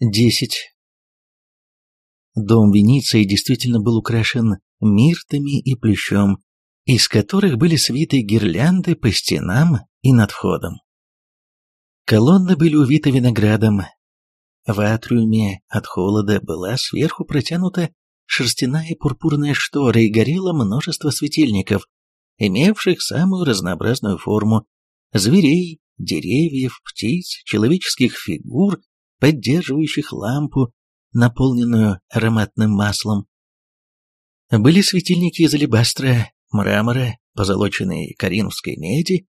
10. Дом Венеции действительно был украшен миртами и плющом, из которых были свиты гирлянды по стенам и над входом. Колонны были увиты виноградом. В атриуме от холода была сверху протянута шерстяная пурпурная штора и горело множество светильников, имевших самую разнообразную форму – зверей, деревьев, птиц, человеческих фигур, поддерживающих лампу, наполненную ароматным маслом. Были светильники из алебастра, мрамора, позолоченной коринфской меди,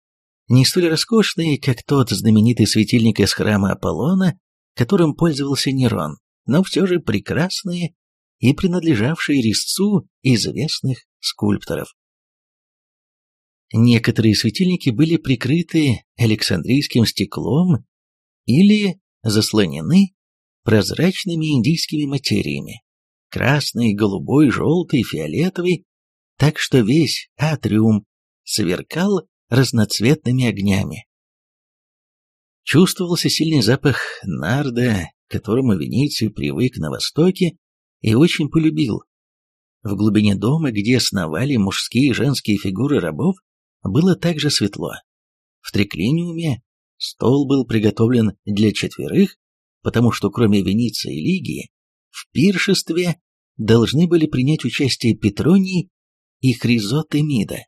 не столь роскошные, как тот знаменитый светильник из храма Аполлона, которым пользовался Нерон, но все же прекрасные и принадлежавшие резцу известных скульпторов. Некоторые светильники были прикрыты александрийским стеклом или заслонены прозрачными индийскими материями, красный, голубой, желтый, фиолетовый, так что весь атриум сверкал разноцветными огнями. Чувствовался сильный запах нарда, к которому Венеция привык на Востоке и очень полюбил. В глубине дома, где сновали мужские и женские фигуры рабов, было также светло. В триклиниуме стол был приготовлен для четверых, потому что кроме Венеции и Лигии, в пиршестве должны были принять участие Петроний и Хризотемида.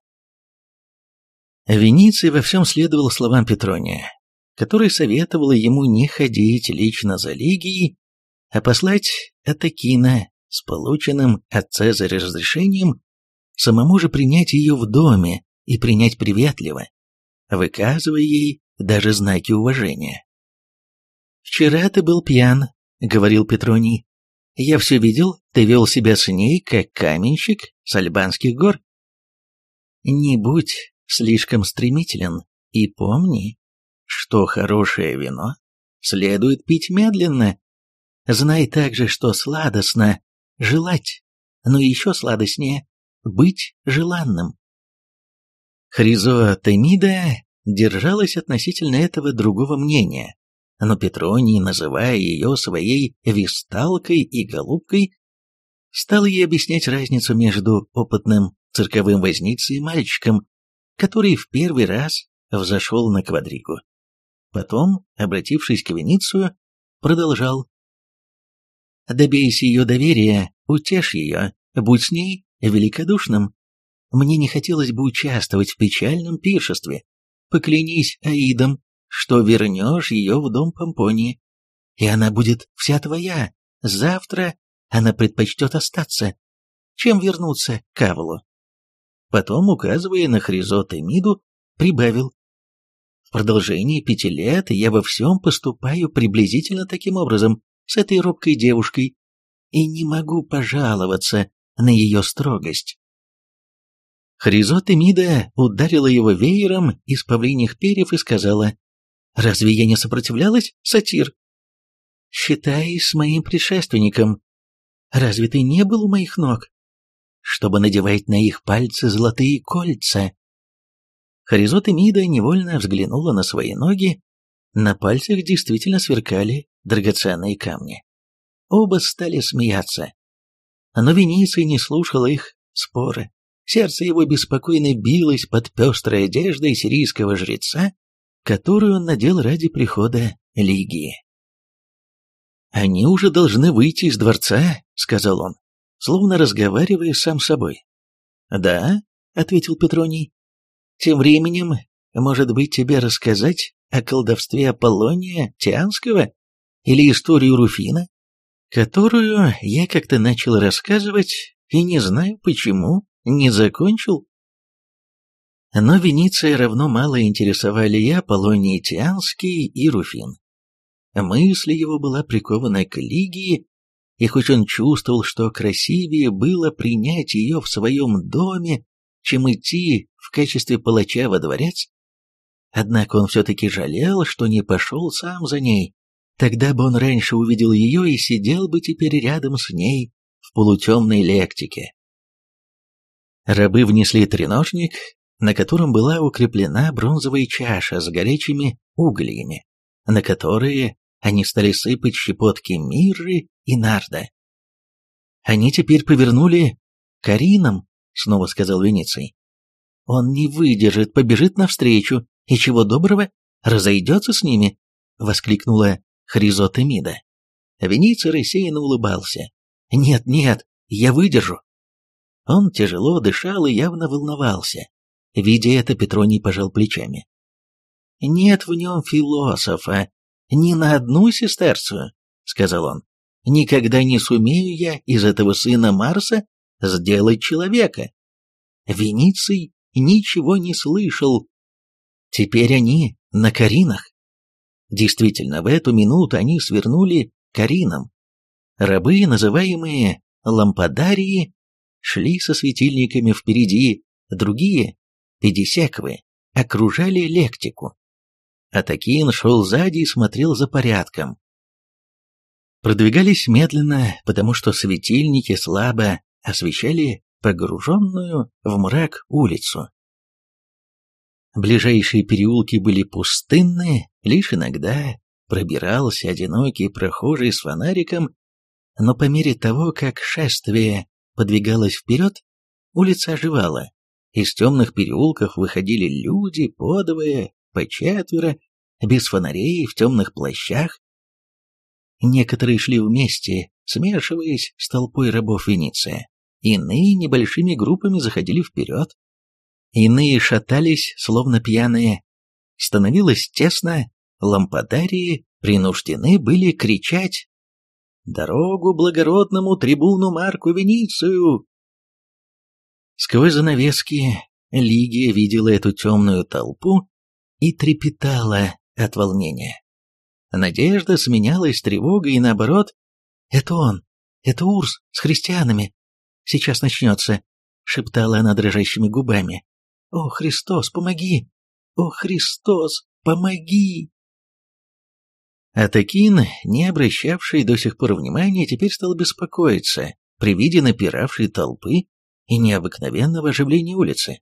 Вениций во всем следовал словам Петрония, который советовал ему не ходить лично за Лигией, а послать Атакина с полученным от Цезаря разрешением самому же принять ее в доме и принять приветливо, выказывая ей даже знаки уважения. «Вчера ты был пьян», — говорил Петроний. «Я все видел, ты вел себя с ней, как каменщик с альбанских гор. Не будь слишком стремителен и помни, что хорошее вино следует пить медленно. Знай также, что сладостно желать, но еще сладостнее быть желанным. Хризотемида держалась относительно этого другого мнения, но Петроний, называя ее своей висталкой и голубкой, стал ей объяснять разницу между опытным цирковым возницей и мальчиком, который в первый раз взошел на квадригу. Потом, обратившись к Веницию, продолжал. «Добейся ее доверия, утешь ее, будь с ней великодушным. Мне не хотелось бы участвовать в печальном пиршестве. Поклянись Аидом, что вернешь ее в дом Помпонии, и она будет вся твоя. Завтра она предпочтет остаться, чем вернуться к Авлу. Потом, указывая на Хризот Миду, прибавил. В продолжении пяти лет я во всем поступаю приблизительно таким образом с этой робкой девушкой и не могу пожаловаться на ее строгость. Хризот Мида ударила его веером из павлиних перьев и сказала, «Разве я не сопротивлялась, сатир?» «Считай с моим предшественником. Разве ты не был у моих ног?» чтобы надевать на их пальцы золотые кольца. Харизот Мида невольно взглянула на свои ноги, на пальцах действительно сверкали драгоценные камни. Оба стали смеяться. Но Вениций не слушал их споры. Сердце его беспокойно билось под пестрой одеждой сирийского жреца, которую он надел ради прихода Лигии. «Они уже должны выйти из дворца», — сказал он словно разговаривая сам с собой. «Да», — ответил Петроний. «Тем временем, может быть, тебе рассказать о колдовстве Аполлония Тианского или историю Руфина, которую я как-то начал рассказывать и не знаю почему не закончил?» Но Венеция равно мало интересовали и Аполлоний Тианский, и Руфин. Мысль его была прикована к Лигии и хоть он чувствовал, что красивее было принять ее в своем доме, чем идти в качестве палача во дворец, однако он все-таки жалел, что не пошел сам за ней. Тогда бы он раньше увидел ее и сидел бы теперь рядом с ней в полутемной лектике. Рабы внесли треножник, на котором была укреплена бронзовая чаша с горячими углями, на которые они стали сыпать щепотки мирры и нарда. Они теперь повернули к Аринам, снова сказал Вениций. Он не выдержит, побежит навстречу, и чего доброго, разойдется с ними, воскликнула Хризотемида. Вениций рассеянно улыбался. Нет, нет, я выдержу. Он тяжело дышал и явно волновался. Видя это, Петроний пожал плечами. «Нет в нем философа, ни на одну сестерцию», — сказал он. «Никогда не сумею я из этого сына Марса сделать человека». Вениций ничего не слышал. Теперь они на Каринах. Действительно, в эту минуту они свернули Каринам. Рабы, называемые лампадарии, шли со светильниками впереди, другие, педисеквы, окружали лектику. Атакин шел сзади и смотрел за порядком. Продвигались медленно, потому что светильники слабо освещали погруженную в мрак улицу. Ближайшие переулки были пустынны, лишь иногда пробирался одинокий прохожий с фонариком, но по мере того, как шествие подвигалось вперед, улица оживала. Из темных переулков выходили люди, подовые, по четверо, без фонарей, в темных плащах. Некоторые шли вместе, смешиваясь с толпой рабов Венеции. Иные небольшими группами заходили вперед. Иные шатались, словно пьяные. Становилось тесно, лампадарии принуждены были кричать «Дорогу благородному трибуну Марку Веницию!» Сквозь занавески Лигия видела эту темную толпу и трепетала от волнения. Надежда сменялась тревогой и наоборот. «Это он! Это Урс с христианами! Сейчас начнется!» — шептала она дрожащими губами. «О, Христос, помоги! О, Христос, помоги!» Атакин, не обращавший до сих пор внимания, теперь стал беспокоиться при виде напиравшей толпы и необыкновенного оживления улицы.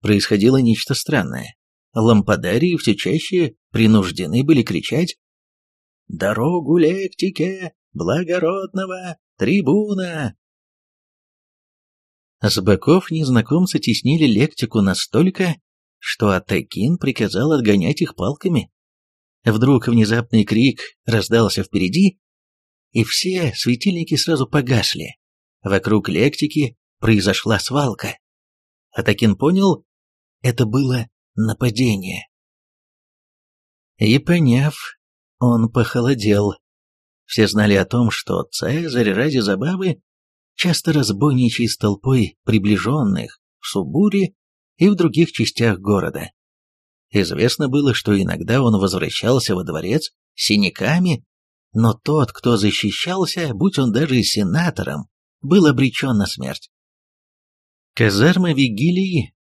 Происходило нечто странное. Лампадарии все чаще принуждены были кричать «Дорогу лектике, благородного трибуна!» С боков незнакомцы теснили лектику настолько, что Атакин приказал отгонять их палками. Вдруг внезапный крик раздался впереди, и все светильники сразу погасли. Вокруг лектики произошла свалка. Атакин понял, это было нападение. И поняв, он похолодел. Все знали о том, что Цезарь ради забавы часто разбойничает с толпой приближенных в Субуре и в других частях города. Известно было, что иногда он возвращался во дворец с синяками, но тот, кто защищался, будь он даже сенатором, был обречен на смерть. Казарма Вигилии.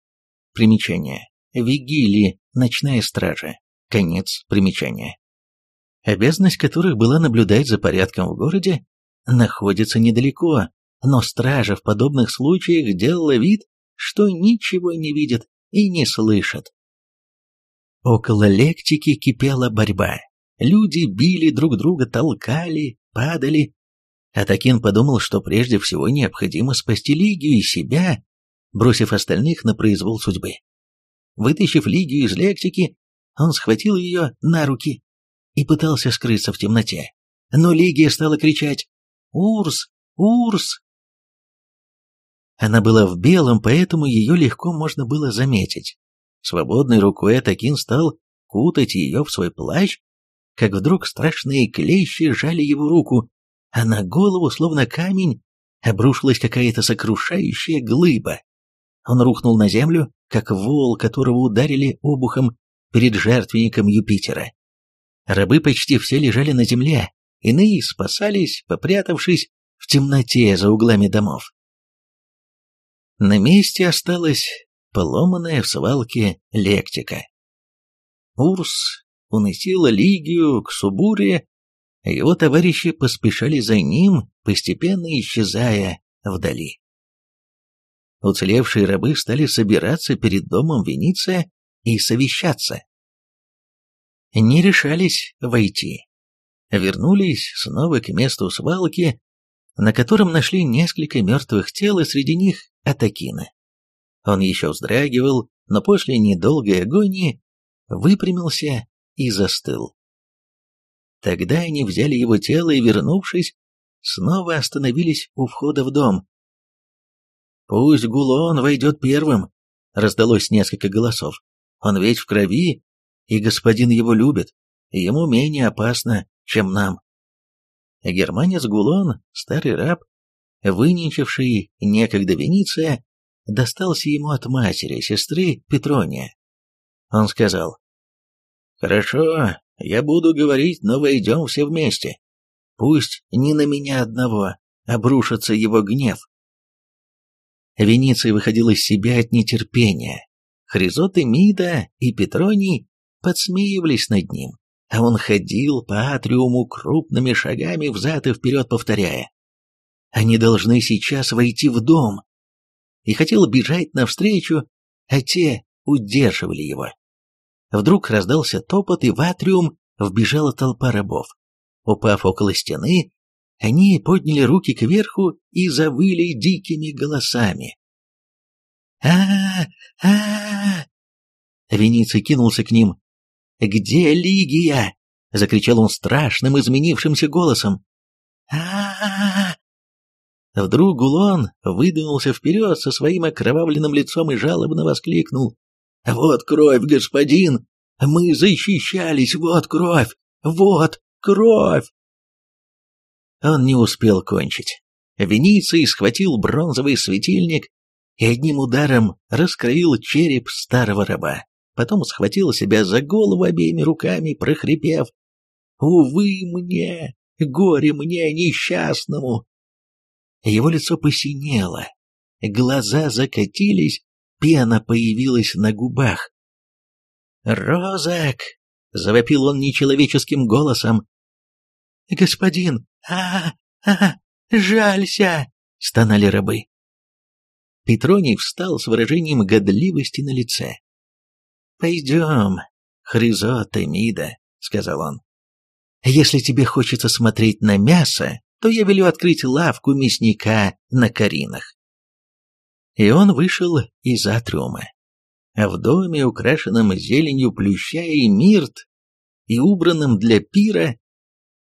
Примечание. Вигилии. Ночная стража. Конец примечания. Обязанность которых была наблюдать за порядком в городе, находится недалеко, но стража в подобных случаях делала вид, что ничего не видит и не слышит. Около лектики кипела борьба. Люди били друг друга, толкали, падали. Атакин подумал, что прежде всего необходимо спасти Лигию и себя, бросив остальных на произвол судьбы. Вытащив Лигию из лектики, он схватил ее на руки и пытался скрыться в темноте. Но Лигия стала кричать «Урс! Урс!». Она была в белом, поэтому ее легко можно было заметить. Свободной рукой Атакин стал кутать ее в свой плащ, как вдруг страшные клещи сжали его руку, а на голову, словно камень, обрушилась какая-то сокрушающая глыба. Он рухнул на землю, как вол, которого ударили обухом перед жертвенником Юпитера. Рабы почти все лежали на земле, иные спасались, попрятавшись в темноте за углами домов. На месте осталась поломанная в свалке лектика. Урс уносила Лигию к Субуре, его товарищи поспешали за ним, постепенно исчезая вдали. Уцелевшие рабы стали собираться перед домом Вениция и совещаться. Не решались войти, вернулись снова к месту свалки, на котором нашли несколько мертвых тел, и среди них Атакина. Он еще вздрагивал, но после недолгой агонии выпрямился и застыл. Тогда они взяли его тело и, вернувшись, снова остановились у входа в дом. «Пусть Гулон войдет первым», — раздалось несколько голосов. «Он ведь в крови, и господин его любит, и ему менее опасно, чем нам». Германец Гулон, старый раб, выненчивший некогда Вениция, достался ему от матери, сестры Петрония. Он сказал, «Хорошо, я буду говорить, но войдем все вместе. Пусть не на меня одного обрушится его гнев». Вениций выходил из себя от нетерпения. Хризоты Мида и Петроний подсмеивались над ним, а он ходил по атриуму крупными шагами взад и вперед, повторяя. «Они должны сейчас войти в дом и хотел бежать навстречу, а те удерживали его. Вдруг раздался топот, и в атриум вбежала толпа рабов. Упав около стены, они подняли руки кверху и завыли дикими голосами. а а, -а, Вениций кинулся к ним. «Где Лигия?» — закричал он страшным, изменившимся голосом. а а Вдруг Гулон выдвинулся вперед со своим окровавленным лицом и жалобно воскликнул. «Вот кровь, господин! Мы защищались! Вот кровь! Вот кровь!» Он не успел кончить. Вениций схватил бронзовый светильник и одним ударом раскроил череп старого раба. Потом схватил себя за голову обеими руками, прохрипев «Увы мне! Горе мне, несчастному! Его лицо посинело, глаза закатились, пена появилась на губах. «Розак!» — завопил он нечеловеческим голосом. «Господин! а а, Жалься!» — стонали рабы. Петроний встал с выражением годливости на лице. «Пойдем, Хризота Мида», — сказал он. «Если тебе хочется смотреть на мясо, то я велю открыть лавку мясника на Каринах. И он вышел из атриума. А в доме, украшенном зеленью плюща и мирт, и убранным для пира,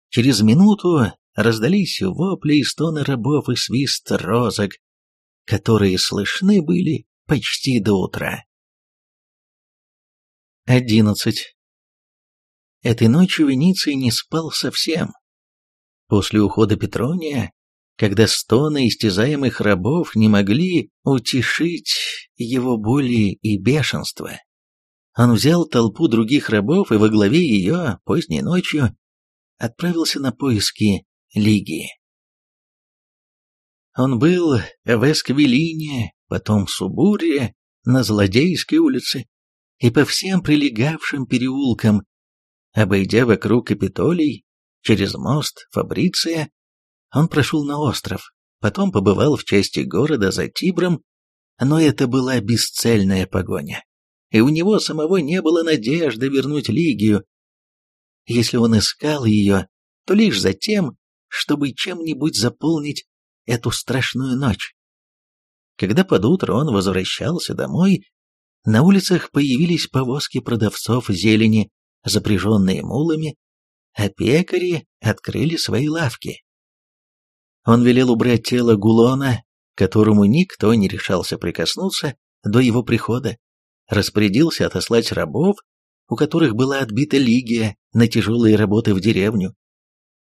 через минуту раздались вопли и стоны рабов и свист розок, которые слышны были почти до утра. Одиннадцать. Этой ночью Вениций не спал совсем. После ухода Петрония, когда стоны истязаемых рабов не могли утешить его боли и бешенство, он взял толпу других рабов и во главе ее поздней ночью отправился на поиски Лигии. Он был в Эсквилине, потом в Субуре, на Злодейской улице и по всем прилегавшим переулкам, обойдя вокруг Капитолий, Через мост Фабриция он прошел на остров, потом побывал в части города за Тибром, но это была бесцельная погоня, и у него самого не было надежды вернуть Лигию. Если он искал ее, то лишь за тем, чтобы чем-нибудь заполнить эту страшную ночь. Когда под утро он возвращался домой, на улицах появились повозки продавцов зелени, запряженные мулами, а пекари открыли свои лавки. Он велел убрать тело Гулона, которому никто не решался прикоснуться до его прихода, распорядился отослать рабов, у которых была отбита лигия, на тяжелые работы в деревню.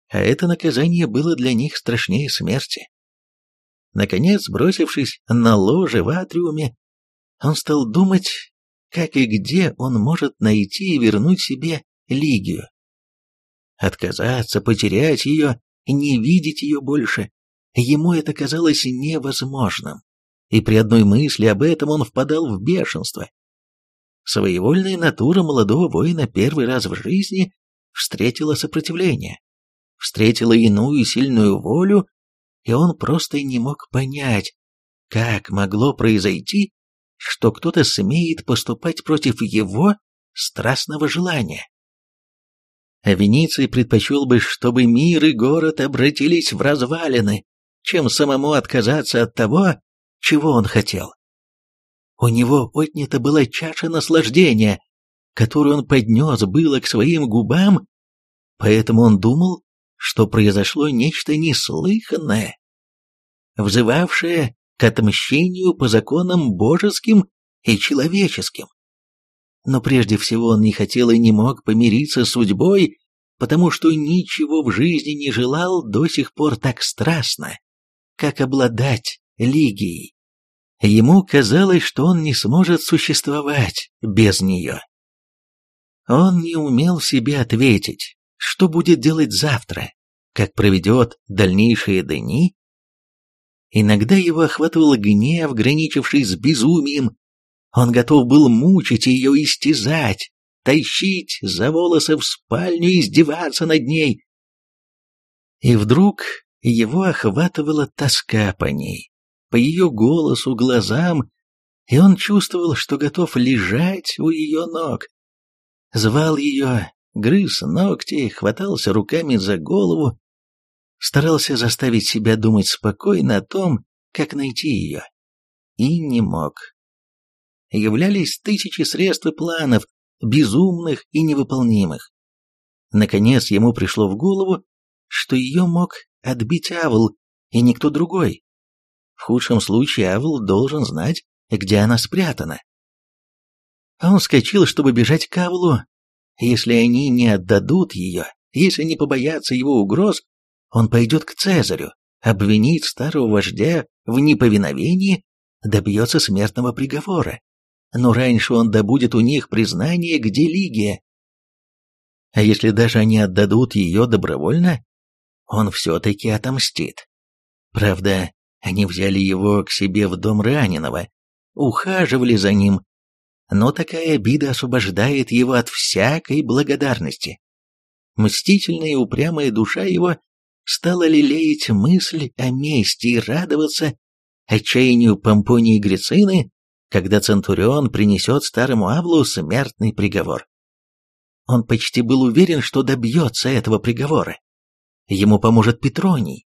А это наказание было для них страшнее смерти. Наконец, бросившись на ложе в атриуме, он стал думать, как и где он может найти и вернуть себе лигию. Отказаться, потерять ее, не видеть ее больше. Ему это казалось невозможным, и при одной мысли об этом он впадал в бешенство. Своевольная натура молодого воина первый раз в жизни встретила сопротивление, встретила иную сильную волю, и он просто не мог понять, как могло произойти, что кто-то смеет поступать против его страстного желания. А Вениций предпочел бы, чтобы мир и город обратились в развалины, чем самому отказаться от того, чего он хотел. У него отнята была чаша наслаждения, которую он поднес было к своим губам, поэтому он думал, что произошло нечто неслыханное, взывавшее к отмщению по законам божеским и человеческим. Но прежде всего он не хотел и не мог помириться с судьбой, потому что ничего в жизни не желал до сих пор так страстно, как обладать Лигией. Ему казалось, что он не сможет существовать без нее. Он не умел себе ответить, что будет делать завтра, как проведет дальнейшие дни. Иногда его охватывал гнев, граничивший с безумием. Он готов был мучить ее, истязать, тащить за волосы в спальню и издеваться над ней. И вдруг его охватывала тоска по ней по ее голосу, глазам, и он чувствовал, что готов лежать у ее ног. Звал ее, грыз ногти, хватался руками за голову, старался заставить себя думать спокойно о том, как найти ее. И не мог. Являлись тысячи средств и планов, безумных и невыполнимых. Наконец ему пришло в голову, что ее мог отбить Авл, и никто другой. В худшем случае Авл должен знать, где она спрятана. Он вскочил, чтобы бежать к Авлу. Если они не отдадут ее, если не побоятся его угроз, он пойдет к Цезарю, обвинит старого вождя в неповиновении, добьется смертного приговора. Но раньше он добудет у них признание, где Лигия. А если даже они отдадут ее добровольно, он все-таки отомстит. Правда, они взяли его к себе в дом раненого, ухаживали за ним, но такая обида освобождает его от всякой благодарности. Мстительная и упрямая душа его стала лелеять мысль о мести и радоваться отчаянию Помпонии Грицины, когда Центурион принесет старому Авлу смертный приговор. Он почти был уверен, что добьется этого приговора. Ему поможет Петроний,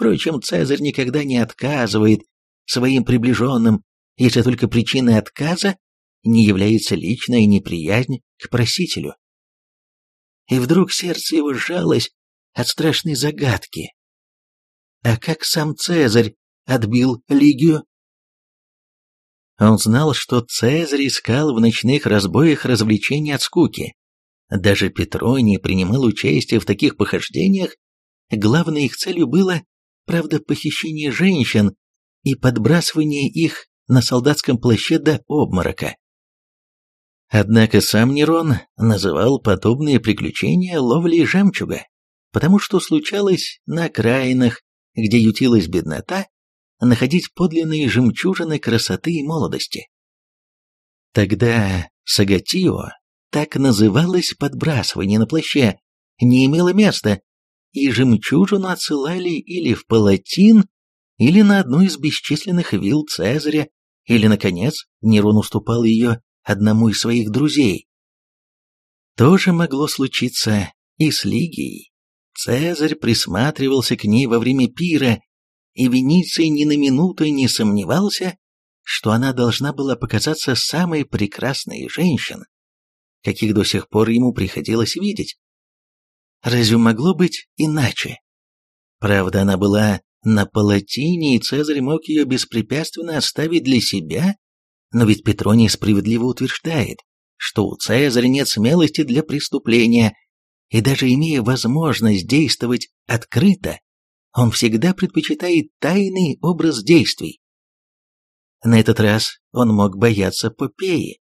Впрочем, Цезарь никогда не отказывает своим приближенным, если только причиной отказа не является личная неприязнь к просителю. И вдруг сердце его сжалось от страшной загадки. А как сам Цезарь отбил Лигию? Он знал, что Цезарь искал в ночных разбоях развлечений от скуки. Даже Петроний принимал участие в таких похождениях, главной их целью было правда, похищение женщин и подбрасывание их на солдатском плаще до обморока. Однако сам Нерон называл подобные приключения ловлей жемчуга, потому что случалось на окраинах, где ютилась беднота, находить подлинные жемчужины красоты и молодости. Тогда сагатио, так называлось подбрасывание на плаще, не имело места, и жемчужину отсылали или в Палатин, или на одну из бесчисленных вилл Цезаря, или, наконец, Нерон уступал ее одному из своих друзей. То же могло случиться и с Лигией. Цезарь присматривался к ней во время пира, и Вениций ни на минуту не сомневался, что она должна была показаться самой прекрасной из женщин, каких до сих пор ему приходилось видеть. Разве могло быть иначе? Правда, она была на палатине, и Цезарь мог ее беспрепятственно оставить для себя, но ведь Петроний справедливо утверждает, что у Цезаря нет смелости для преступления, и даже имея возможность действовать открыто, он всегда предпочитает тайный образ действий. На этот раз он мог бояться Попеи,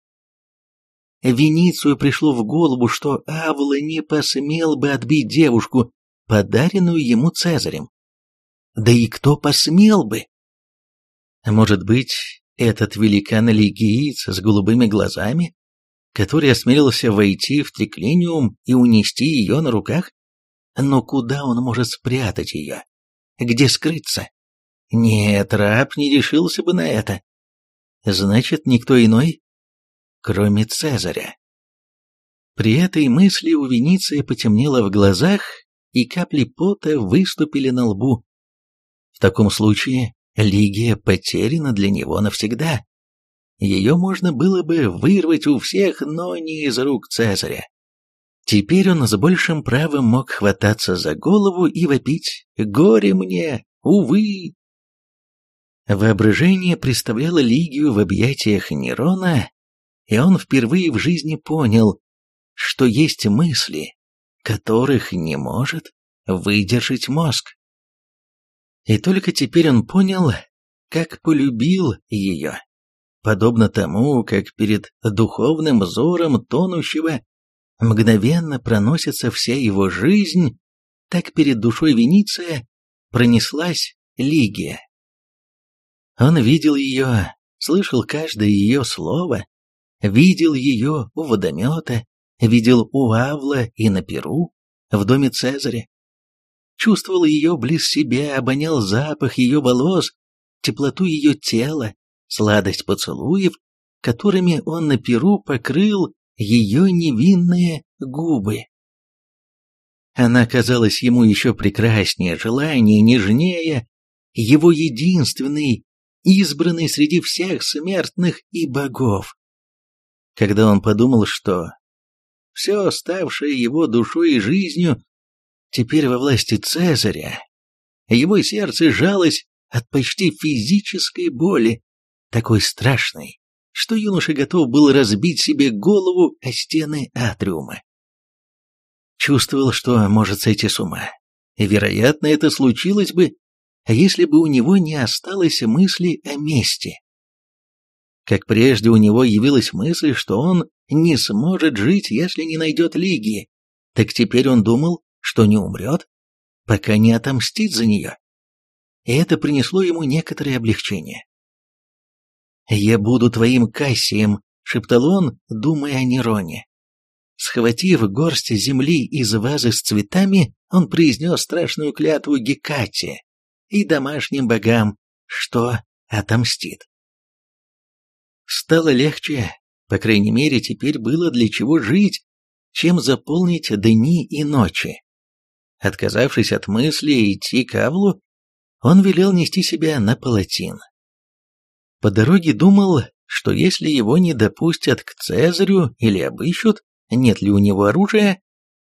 Веницию пришло в голову, что Авла не посмел бы отбить девушку, подаренную ему Цезарем. Да и кто посмел бы? Может быть, этот великан-лигиец с голубыми глазами, который осмелился войти в триклиниум и унести ее на руках? Но куда он может спрятать ее? Где скрыться? Нет, раб не решился бы на это. Значит, никто иной кроме Цезаря. При этой мысли у Вениция потемнело в глазах, и капли пота выступили на лбу. В таком случае Лигия потеряна для него навсегда. Ее можно было бы вырвать у всех, но не из рук Цезаря. Теперь он с большим правом мог хвататься за голову и вопить «Горе мне! Увы!». Воображение представляло Лигию в объятиях Нерона, и он впервые в жизни понял, что есть мысли, которых не может выдержать мозг. И только теперь он понял, как полюбил ее, подобно тому, как перед духовным взором тонущего мгновенно проносится вся его жизнь, так перед душой Вениция пронеслась Лигия. Он видел ее, слышал каждое ее слово, видел ее у водомета, видел у Авла и на Перу, в доме Цезаря. Чувствовал ее близ себя, обонял запах ее волос, теплоту ее тела, сладость поцелуев, которыми он на Перу покрыл ее невинные губы. Она казалась ему еще прекраснее, желание нежнее, его единственный, избранный среди всех смертных и богов. Когда он подумал, что все ставшее его душой и жизнью теперь во власти Цезаря, его сердце жалось от почти физической боли, такой страшной, что юноша готов был разбить себе голову о стены атриума. Чувствовал, что может сойти с ума. Вероятно, это случилось бы, если бы у него не осталось мысли о мести. Как прежде у него явилась мысль, что он не сможет жить, если не найдет Лигии, так теперь он думал, что не умрет, пока не отомстит за нее. И это принесло ему некоторое облегчение. «Я буду твоим Кассием», — шептал он, думая о Нероне. Схватив горсть земли из вазы с цветами, он произнес страшную клятву Гекате и домашним богам, что отомстит. Стало легче, по крайней мере, теперь было для чего жить, чем заполнить дни и ночи. Отказавшись от мысли идти к Авлу, он велел нести себя на палатин. По дороге думал, что если его не допустят к Цезарю или обыщут, нет ли у него оружия,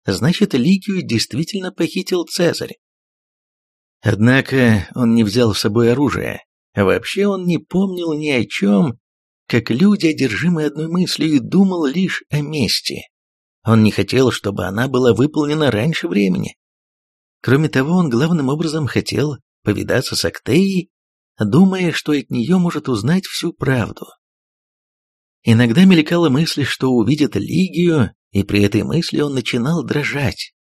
значит Лигию действительно похитил Цезарь. Однако он не взял с собой оружие. Вообще он не помнил ни о чем, как люди, одержимые одной мыслью, думал лишь о мести. Он не хотел, чтобы она была выполнена раньше времени. Кроме того, он главным образом хотел повидаться с Актеей думая, что от нее может узнать всю правду. Иногда мелькала мысль, что увидит Лигию, и при этой мысли он начинал дрожать.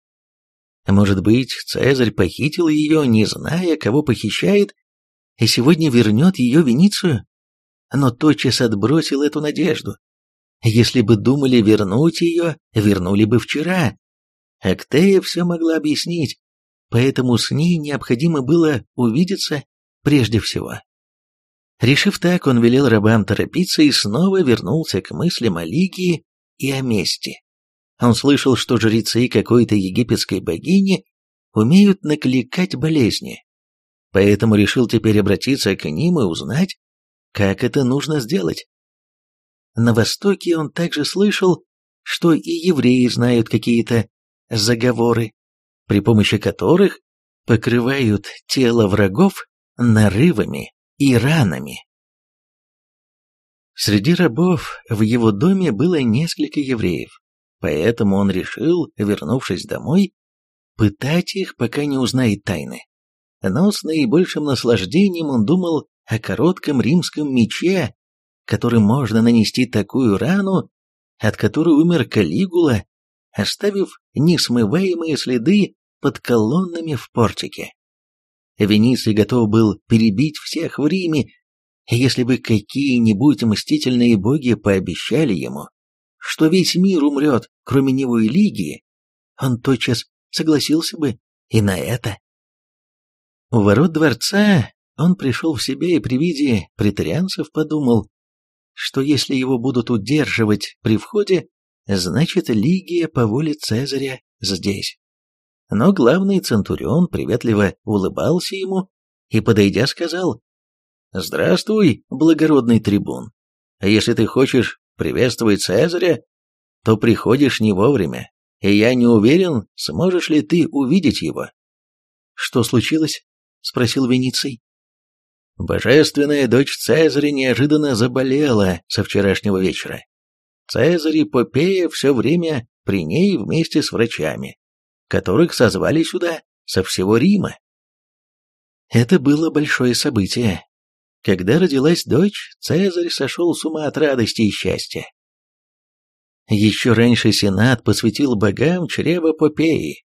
Может быть, Цезарь похитил ее, не зная, кого похищает, и сегодня вернет ее Веницию? Но тотчас отбросил эту надежду. Если бы думали вернуть ее, вернули бы вчера. Актея все могла объяснить, поэтому с ней необходимо было увидеться прежде всего. Решив так, он велел рабам торопиться и снова вернулся к мыслям о Лигии и о мести. Он слышал, что жрецы какой-то египетской богини умеют накликать болезни, поэтому решил теперь обратиться к ним и узнать, как это нужно сделать. На Востоке он также слышал, что и евреи знают какие-то заговоры, при помощи которых покрывают тело врагов нарывами и ранами. Среди рабов в его доме было несколько евреев, поэтому он решил, вернувшись домой, пытать их, пока не узнает тайны. Но с наибольшим наслаждением он думал о коротком римском мече, которым можно нанести такую рану, от которой умер Калигула, оставив несмываемые следы под колоннами в портике. Вениций готов был перебить всех в Риме, если бы какие-нибудь мстительные боги пообещали ему, что весь мир умрет, кроме него и Лигии, он тотчас согласился бы и на это. У ворот дворца он пришел в себя и при виде претарианцев подумал, что если его будут удерживать при входе, Значит, Лигия по воле Цезаря здесь. Но главный Центурион приветливо улыбался ему и, подойдя, сказал, «Здравствуй, благородный трибун. Если ты хочешь приветствовать Цезаря, то приходишь не вовремя, и я не уверен, сможешь ли ты увидеть его». «Что случилось?» — спросил Вениций. Божественная дочь Цезаря неожиданно заболела со вчерашнего вечера. Цезарь и Попея все время при ней вместе с врачами, которых созвали сюда со всего Рима. Это было большое событие. Когда родилась дочь, Цезарь сошел с ума от радости и счастья. Еще раньше Сенат посвятил богам чрево Попеи.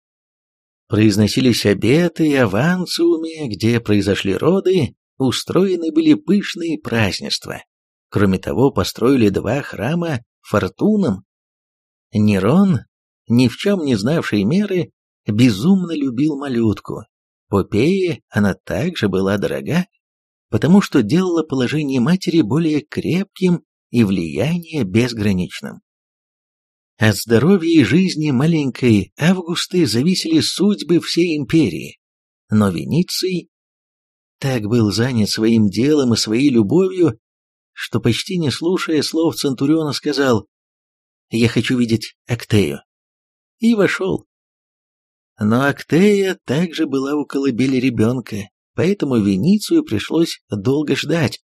Произносились обеты о Ванциуме, где произошли роды, устроены были пышные празднества. Кроме того, построили два храма фортунам. Нерон, ни в чем не знавший меры, безумно любил малютку. Попее она также была дорога, потому что делала положение матери более крепким и влияние безграничным. От здоровья и жизни маленькой Августы зависели судьбы всей империи, но Вениций так был занят своим делом и своей любовью, что почти не слушая слов Центуриона сказал «Я хочу видеть Актею» и вошел. Но Актея также была у колыбели ребенка, поэтому Веницию пришлось долго ждать.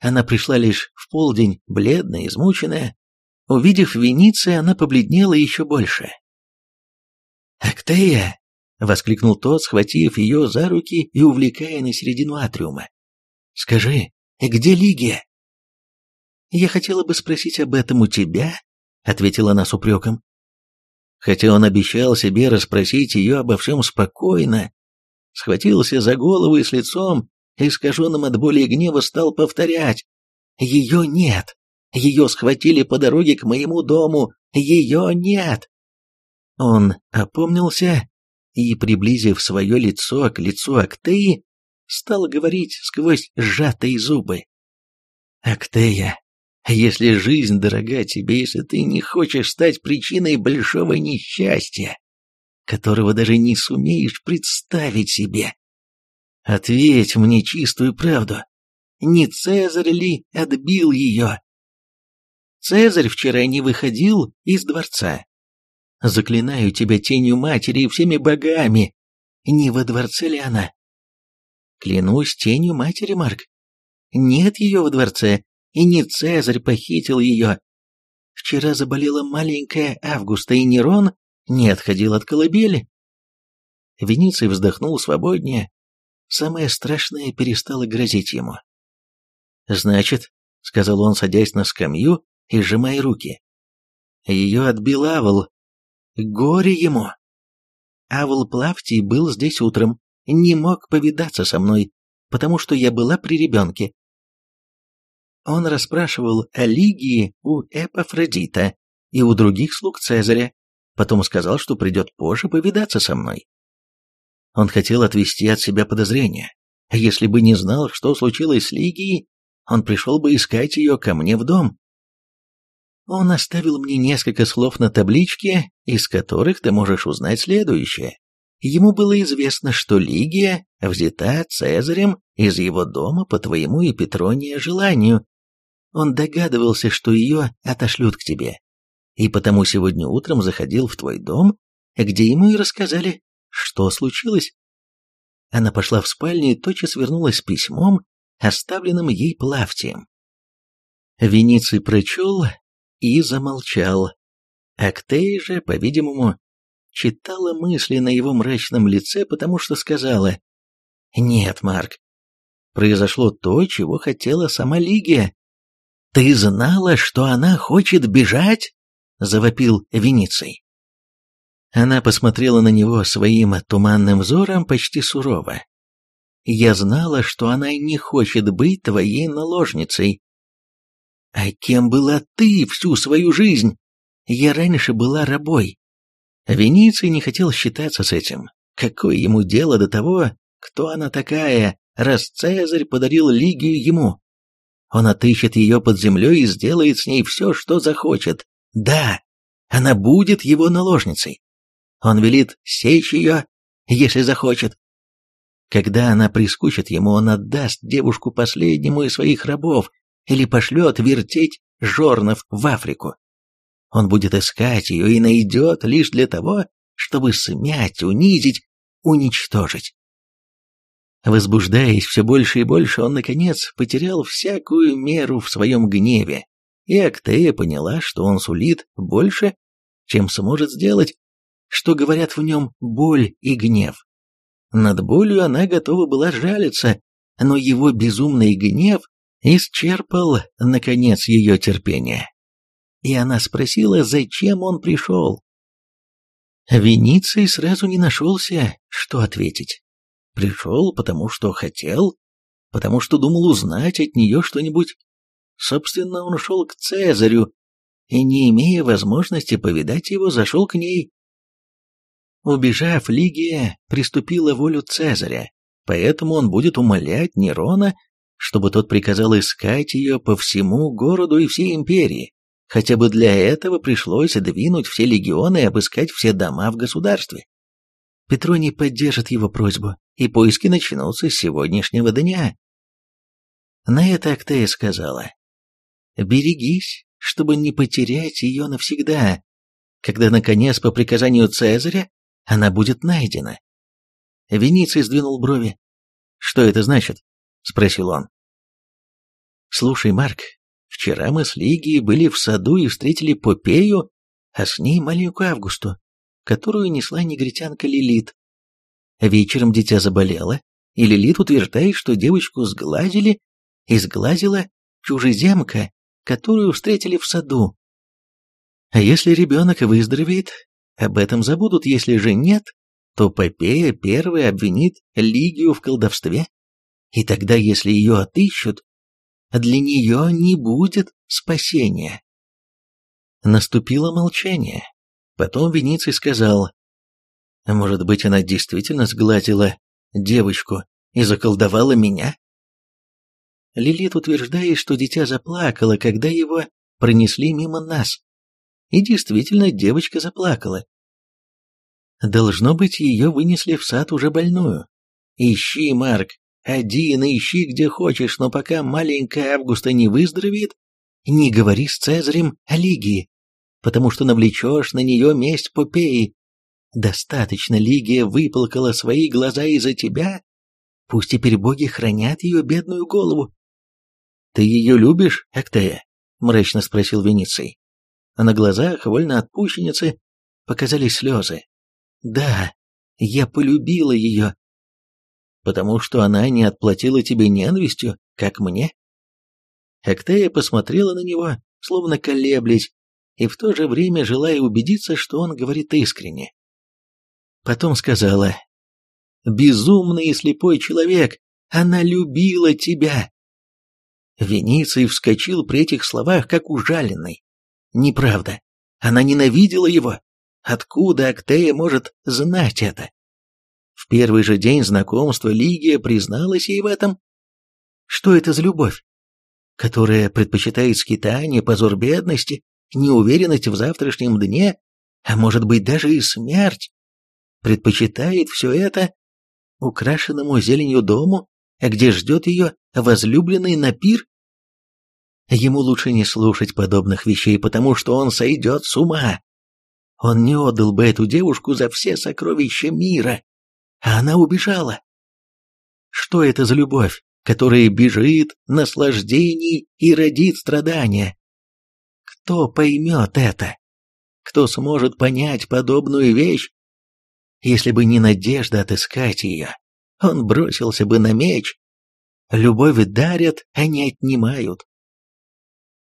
Она пришла лишь в полдень, бледная, измученная. Увидев Вениция, она побледнела еще больше. «Актея!» — воскликнул тот, схватив ее за руки и увлекая на середину атриума. «Скажи, где Лигия?» «Я хотела бы спросить об этом у тебя», — ответила она с упреком. Хотя он обещал себе расспросить ее обо всем спокойно, схватился за голову и с лицом, искаженным от боли и гнева, стал повторять. «Ее нет! Ее схватили по дороге к моему дому! Ее нет!» Он опомнился и, приблизив свое лицо к лицу Актеи, стал говорить сквозь сжатые зубы. «Актея, если жизнь дорога тебе, если ты не хочешь стать причиной большого несчастья, которого даже не сумеешь представить себе, ответь мне чистую правду, не Цезарь ли отбил ее?» Цезарь вчера не выходил из дворца, Заклинаю тебя тенью матери и всеми богами. Не во дворце ли она? Клянусь тенью матери, Марк. Нет ее во дворце, и не Цезарь похитил ее. Вчера заболела маленькая Августа, и Нерон не отходил от колыбели. Вениций вздохнул свободнее. Самое страшное перестало грозить ему. «Значит», — сказал он, садясь на скамью и сжимая руки, — «ее отбил Авл, Горе ему! Авл Плавтий был здесь утром, не мог повидаться со мной, потому что я была при ребенке. Он расспрашивал о Лигии у Эпофродита и у других слуг Цезаря, потом сказал, что придет позже повидаться со мной. Он хотел отвести от себя подозрения. Если бы не знал, что случилось с Лигией, он пришел бы искать ее ко мне в дом. Он оставил мне несколько слов на табличке, из которых ты можешь узнать следующее. Ему было известно, что Лигия взята Цезарем из его дома по твоему и Петрония желанию. Он догадывался, что ее отошлют к тебе, и потому сегодня утром заходил в твой дом, где ему и рассказали, что случилось. Она пошла в спальню и тотчас вернулась с письмом, оставленным ей Плавтием. Вениций прочел и замолчал. Актей же, по-видимому, читала мысли на его мрачном лице, потому что сказала «Нет, Марк, произошло то, чего хотела сама Лигия. Ты знала, что она хочет бежать?» — завопил Вениций. Она посмотрела на него своим туманным взором почти сурово. «Я знала, что она не хочет быть твоей наложницей, а кем была ты всю свою жизнь? Я раньше была рабой. Вениций не хотел считаться с этим. Какое ему дело до того, кто она такая, раз Цезарь подарил Лигию ему? Он отыщет ее под землей и сделает с ней все, что захочет. Да, Она будет его наложницей. Он велит сечь ее, если захочет. Когда она прискучит ему, он отдаст девушку последнему из своих рабов или пошлет вертеть жорнов в Африку. Он будет искать ее и найдет лишь для того, чтобы смять, унизить, уничтожить. Возбуждаясь все больше и больше, он, наконец, потерял всякую меру в своем гневе, и Актея поняла, что он сулит больше, чем сможет сделать, что говорят в нем боль и гнев. Над болью она готова была жалиться, но его безумный гнев исчерпал, наконец, ее терпение. И она спросила, зачем он пришел. Вениций сразу не нашелся, что ответить. Пришел, потому что хотел, потому что думал узнать от нее что-нибудь. Собственно, он шел к Цезарю, и, не имея возможности повидать его, зашел к ней. Убежав, Лигия приступила волю Цезаря, поэтому он будет умолять Нерона, чтобы тот приказал искать ее по всему городу и всей империи. Хотя бы для этого пришлось двинуть все легионы и обыскать все дома в государстве. Петроний поддержит его просьбу, и поиски начнутся с сегодняшнего дня. На это Актея сказала, «Берегись, чтобы не потерять ее навсегда, когда, наконец, по приказанию Цезаря, она будет найдена». Вениций сдвинул брови. «Что это значит?» — спросил он. «Слушай, Марк, вчера мы с Лигией были в саду и встретили Попею, а с ней маленькую Августу которую несла негритянка Лилит. Вечером дитя заболело, и Лилит утверждает, что девочку сглазили и сглазила чужеземка, которую встретили в саду. А если ребенок выздоровеет, об этом забудут, если же нет, то Попея первый обвинит Лигию в колдовстве, и тогда, если ее отыщут, для нее не будет спасения. Наступило молчание. Потом Вениций сказал, «Может быть, она действительно сгладила девочку и заколдовала меня?» Лилит утверждает, что дитя заплакало, когда его пронесли мимо нас. И действительно, девочка заплакала. Должно быть, ее вынесли в сад уже больную. Ищи, Марк, один ищи где хочешь, но пока маленькая Августа не выздоровеет, не говори с Цезарем о Лигии потому что навлечешь на нее месть Попеи. Достаточно Лигия выплакала свои глаза из-за тебя, пусть теперь боги хранят ее бедную голову. «Ты ее любишь, Актея?» — мрачно спросил Вениций. А на глазах вольно отпущенницы показались слезы. «Да, я полюбила ее». «Потому что она не отплатила тебе ненавистью, как мне?» Актея посмотрела на него, словно колеблясь, и в то же время желая убедиться, что он говорит искренне. Потом сказала, «Безумный и слепой человек, она любила тебя!» Вениций вскочил при этих словах, как ужаленный. Неправда, она ненавидела его. Откуда Актея может знать это? В первый же день знакомства Лигия призналась ей в этом. Что это за любовь, которая предпочитает скитание, позор бедности, неуверенность в завтрашнем дне, а может быть даже и смерть, предпочитает все это украшенному зеленью дому, где ждет ее возлюбленный на пир? Ему лучше не слушать подобных вещей, потому что он сойдет с ума. Он не отдал бы эту девушку за все сокровища мира, а она убежала. Что это за любовь, которая бежит наслаждений и родит страдания? Кто поймет это? Кто сможет понять подобную вещь? Если бы не надежда отыскать ее, он бросился бы на меч. Любовь дарят, а не отнимают.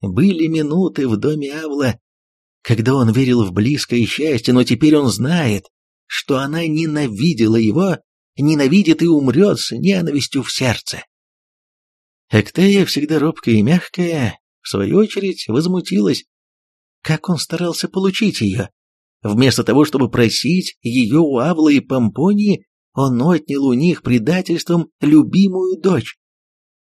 Были минуты в доме Авла, когда он верил в близкое счастье, но теперь он знает, что она ненавидела его, ненавидит и умрет с ненавистью в сердце. Эктея всегда робкая и мягкая, в свою очередь, возмутилась. Как он старался получить ее? Вместо того, чтобы просить ее у Авла и Помпонии, он отнял у них предательством любимую дочь.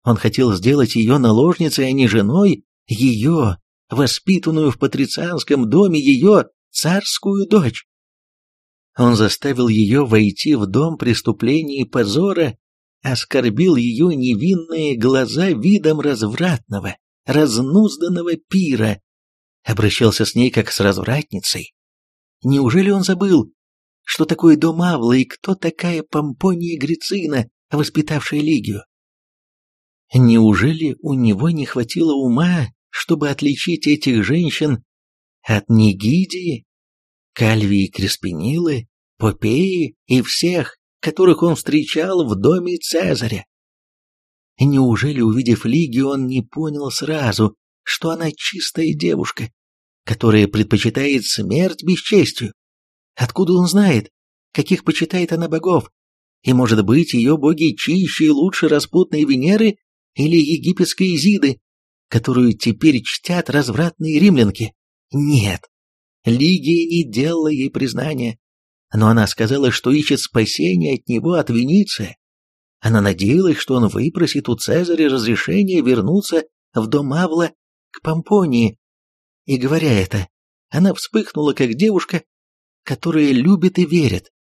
Он хотел сделать ее наложницей, а не женой, ее, воспитанную в патрицианском доме, ее царскую дочь. Он заставил ее войти в дом преступления и позора, оскорбил ее невинные глаза видом развратного, разнузданного пира, обращался с ней как с развратницей. Неужели он забыл, что такое дом Авла и кто такая Помпония Грицина, воспитавшая Лигию? Неужели у него не хватило ума, чтобы отличить этих женщин от Нигидии, Кальвии Креспинилы, Попеи и всех, которых он встречал в доме Цезаря? Неужели, увидев Лигию, он не понял сразу, что она чистая девушка, которая предпочитает смерть бесчестью? Откуда он знает, каких почитает она богов? И, может быть, ее боги чище и лучше распутной Венеры или египетской Изиды, которую теперь чтят развратные римлянки? Нет, Лигия не делала ей признания, но она сказала, что ищет спасения от него от Венеции. Она надеялась, что он выпросит у Цезаря разрешение вернуться в дом Авла к Помпонии. И говоря это, она вспыхнула, как девушка, которая любит и верит.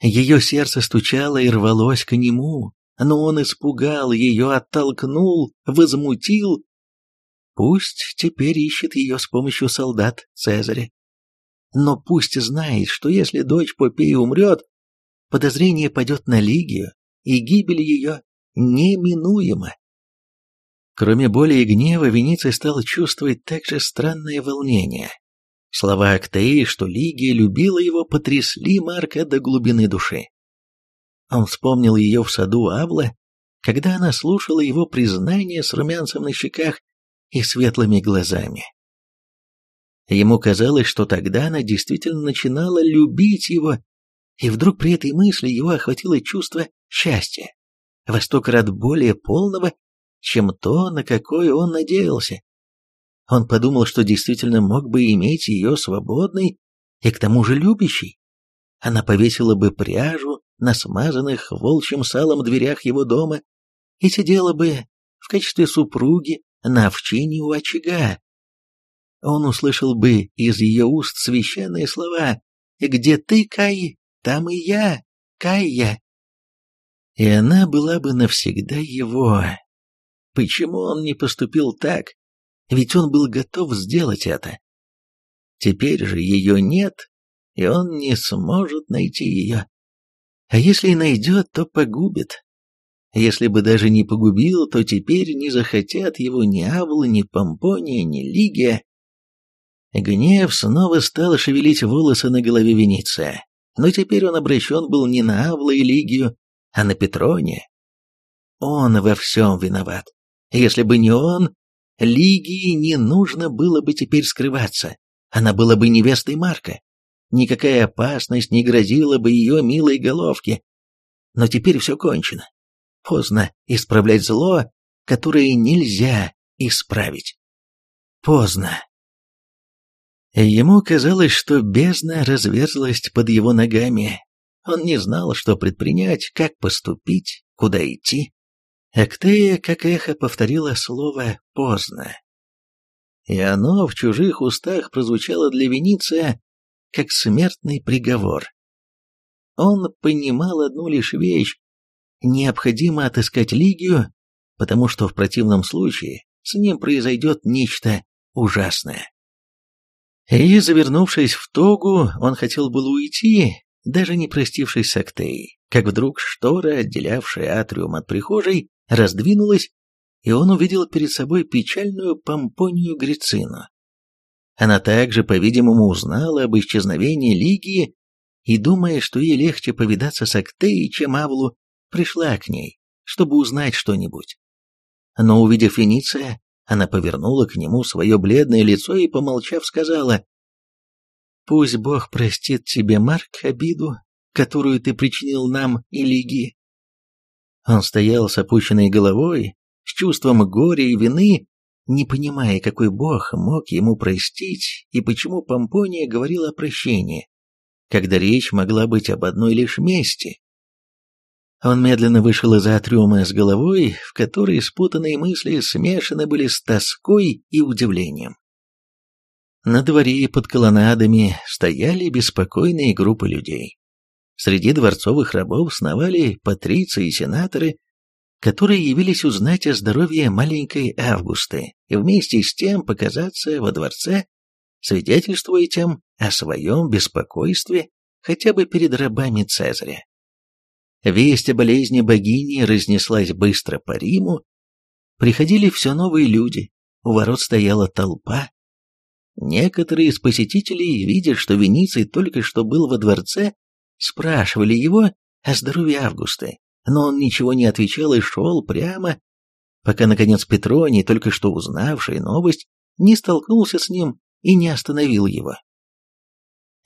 Ее сердце стучало и рвалось к нему, но он испугал ее, оттолкнул, возмутил. Пусть теперь ищет ее с помощью солдат Цезаря. Но пусть знает, что если дочь Попеи умрет, подозрение падет на Лигию, и гибель ее неминуема. Кроме боли и гнева, Вениций стал чувствовать также странное волнение. Слова Актеи, что Лигия любила его, потрясли Марка до глубины души. Он вспомнил ее в саду Авла, когда она слушала его признание с румянцем на щеках и светлыми глазами. Ему казалось, что тогда она действительно начинала любить его, и вдруг при этой мысли его охватило чувство счастья, во сто крат более полного, чем то, на какое он надеялся. Он подумал, что действительно мог бы иметь ее свободной и к тому же любящей. Она повесила бы пряжу на смазанных волчьим салом дверях его дома и сидела бы в качестве супруги на овчине у очага. Он услышал бы из ее уст священные слова «Где ты, Кай, там и я, Кайя». И она была бы навсегда его. Почему он не поступил так, ведь он был готов сделать это. Теперь же ее нет, и он не сможет найти ее. А если и найдет, то погубит. Если бы даже не погубил, то теперь не захотят его ни Авл, ни Помпония, ни Лигия. Гнев снова стал шевелить волосы на голове Венеция, но теперь он обращен был не на Авла и Лигию, а на Петрония. Он во всем виноват. Если бы не он, Лигии не нужно было бы теперь скрываться. Она была бы невестой Марка. Никакая опасность не грозила бы ее милой головке. Но теперь все кончено. Поздно исправлять зло, которое нельзя исправить. Поздно. Ему казалось, что бездна разверзлась под его ногами. Он не знал, что предпринять, как поступить, куда идти. Актея, как эхо, повторила слово «поздно». И оно в чужих устах прозвучало для Вениция как смертный приговор. Он понимал одну лишь вещь – необходимо отыскать Лигию, потому что в противном случае с ним произойдет нечто ужасное. И, завернувшись в тогу, он хотел было уйти, даже не простившись с Актеей, как вдруг штора, отделявшая атриум от прихожей, раздвинулась, и он увидел перед собой печальную помпонию Грицину. Она также, по-видимому, узнала об исчезновении Лигии и, думая, что ей легче повидаться с Актеей, чем Авлу, пришла к ней, чтобы узнать что-нибудь. Но, увидев Вениция, она повернула к нему свое бледное лицо и, помолчав, сказала, «Пусть Бог простит тебе, Марк, обиду, которую ты причинил нам и Лигии. Он стоял с опущенной головой, с чувством горя и вины, не понимая, какой бог мог ему простить и почему Помпония говорила о прощении, когда речь могла быть об одной лишь мести. Он медленно вышел из атриума с головой, в которой спутанные мысли смешаны были с тоской и удивлением. На дворе под колоннадами стояли беспокойные группы людей. Среди дворцовых рабов сновали патриции и сенаторы, которые явились узнать о здоровье маленькой Августы и вместе с тем показаться во дворце, свидетельствуя тем о своем беспокойстве хотя бы перед рабами Цезаря. Весть о болезни богини разнеслась быстро по Риму, приходили все новые люди, у ворот стояла толпа. Некоторые из посетителей, видя, что Вениций только что был во дворце, спрашивали его о здоровье Августы, но он ничего не отвечал и шел прямо, пока, наконец, Петроний, только что узнавший новость, не столкнулся с ним и не остановил его.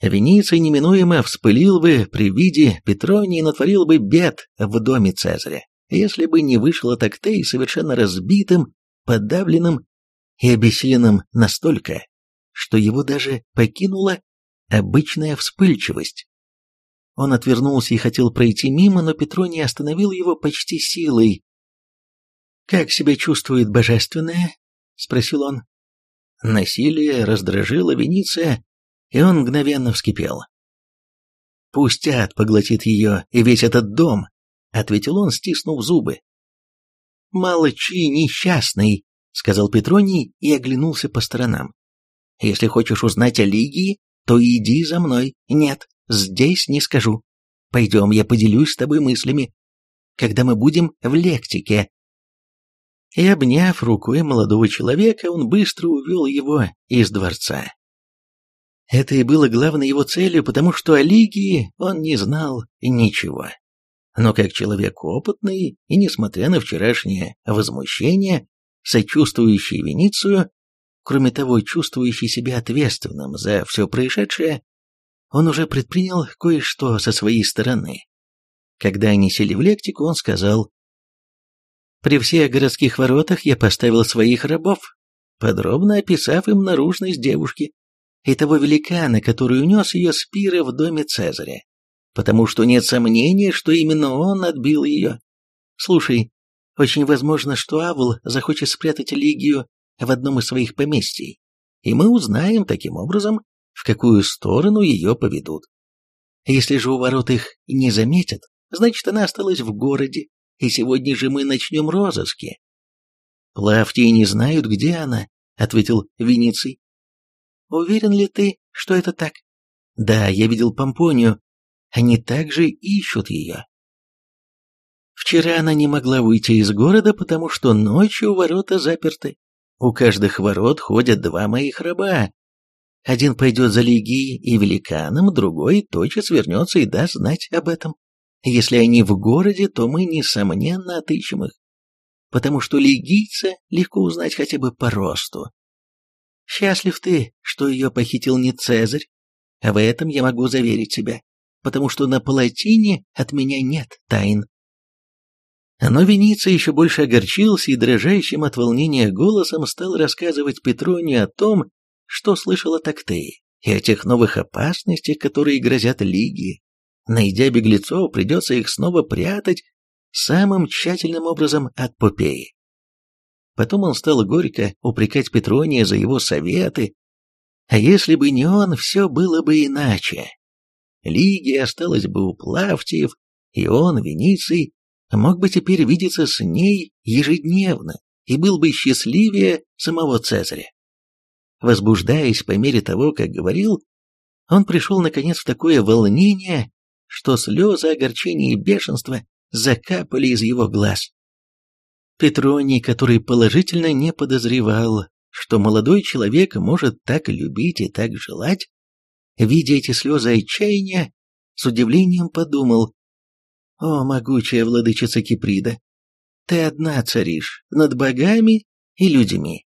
Вениций неминуемо вспылил бы при виде Петронии и натворил бы бед в доме Цезаря, если бы не вышел от Актей совершенно разбитым, подавленным и обессиленным настолько, что его даже покинула обычная вспыльчивость. Он отвернулся и хотел пройти мимо, но Петроний остановил его почти силой. «Как себя чувствует божественное?» — спросил он. Насилие раздражило Вениция, и он мгновенно вскипел. «Пусть ад поглотит ее и весь этот дом», — ответил он, стиснув зубы. «Молчи, несчастный», — сказал Петроний и оглянулся по сторонам. «Если хочешь узнать о Лигии, то иди за мной. Нет, здесь не скажу. Пойдем, я поделюсь с тобой мыслями, когда мы будем в лектике». И обняв рукой молодого человека, он быстро увел его из дворца. Это и было главной его целью, потому что о Лигии он не знал ничего. Но как человек опытный, и несмотря на вчерашнее возмущение, сочувствующий Веницию, кроме того, чувствующий себя ответственным за все происшедшее, он уже предпринял кое-что со своей стороны. Когда они сели в лектику, он сказал, «При всех городских воротах я поставил своих рабов, подробно описав им наружность девушки, и того великана, который унес ее с в доме Цезаря, потому что нет сомнения, что именно он отбил ее. Слушай, очень возможно, что Авл захочет спрятать Лигию в одном из своих поместий, и мы узнаем таким образом, в какую сторону ее поведут. Если же у ворот их не заметят, значит, она осталась в городе, и сегодня же мы начнем розыски. Плавтии не знают, где она, — ответил Вениций. Уверен ли ты, что это так? Да, я видел Помпонию. Они также ищут ее. Вчера она не могла выйти из города, потому что ночью ворота заперты. У каждых ворот ходят два моих раба. Один пойдет за Лигией и Великаном, другой тотчас вернется и даст знать об этом. Если они в городе, то мы, несомненно, отыщем их. Потому что лигийца легко узнать хотя бы по росту. Счастлив ты, что ее похитил не Цезарь. А в этом я могу заверить тебя, потому что на палатине от меня нет тайн. Но Вениций еще больше огорчился и дрожащим от волнения голосом стал рассказывать Петроне о том, что слышал от Актеи, и о тех новых опасностях, которые грозят Лиге. Найдя беглецов, придется их снова прятать самым тщательным образом от Попеи. Потом он стал горько упрекать Петрония за его советы. А если бы не он, все было бы иначе. Лигия осталась бы у Плавтиев, и он, Вениций, мог бы теперь видеться с ней ежедневно и был бы счастливее самого Цезаря. Возбуждаясь по мере того, как говорил, он пришел наконец в такое волнение, что слезы огорчения и бешенства закапали из его глаз. Петроний, который положительно не подозревал, что молодой человек может так любить и так желать, видя эти слезы отчаяния, с удивлением подумал, «О, могучая владычица Киприда, ты одна царишь над богами и людьми,